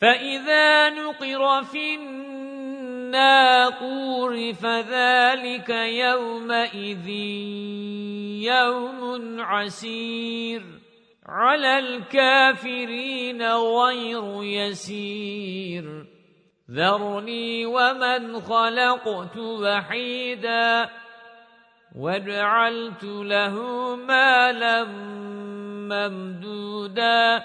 فإذا نقر في الناقور فذلك يومئذ يوم عسير على الكافرين غير يسير ذرني ومن خلقت وحيدا وجعلت له مالا ممدودا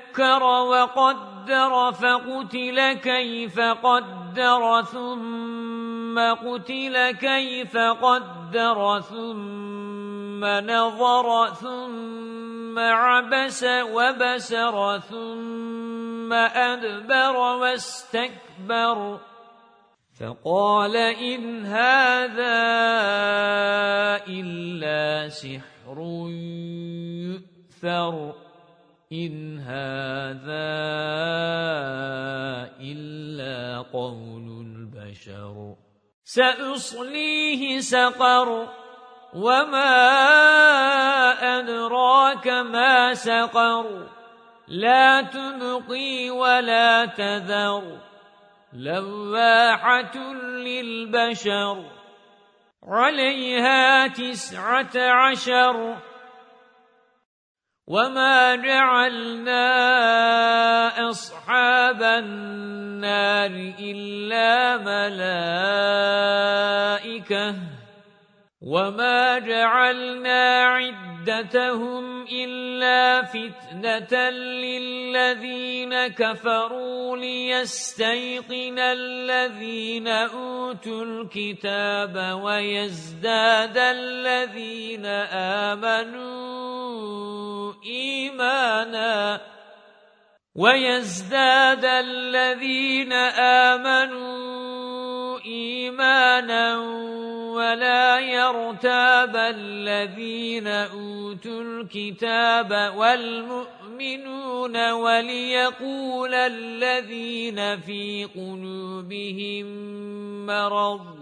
وقدر فقتل كيف قدر ثم قتل كيف قدر ثم نظر ثم عبس وبسر ثم أدبر واستكبر. فقال إن هذا إلا سحر يؤثر. إن هذا إلا قول البشر سأصليه سقر وما أدراك ما سقر لا تبقي ولا تذر لواحة للبشر عليها تسعة عشر وما جعلنا أصحاب النار إلا ملائكة وما جعلنا عدتهم إلا فتنة للذين كفروا ليستيقن الذين أوتوا الكتاب ويزداد الذين آمنوا إيمانا ويزداد الذين آمنوا إيمانا ولا يرتاب الذين أوتوا الكتاب والمؤمنون وليقول الذين في قلوبهم مرض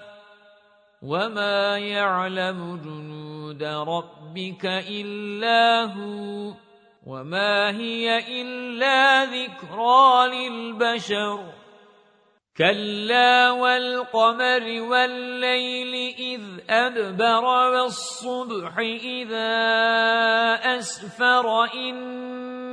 وَمَا يَعْلَمُ جُنُودَ رَبِّكَ إِلَّا هُوَ وَمَا هِيَ إِلَّا ذِكْرَى لِلْبَشَرِ كَلَّا وَالْقَمَرِ وَاللَّيْلِ إِذْ أَدْبَرَ وَالصُّبْحِ إِذَا أَسْفَرَ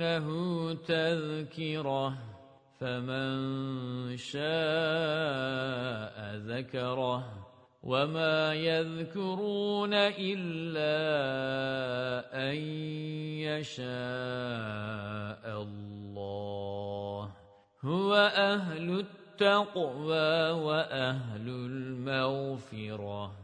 إنه تذكرة فمن شاء ذكره. وَمَا يَذْكُرُونَ إِلَّا أَن يَشَاءَ اللَّهُ. هُوَ أَهْلُ التَّقْوَى وَأَهْلُ الْمَغْفِرَةِ.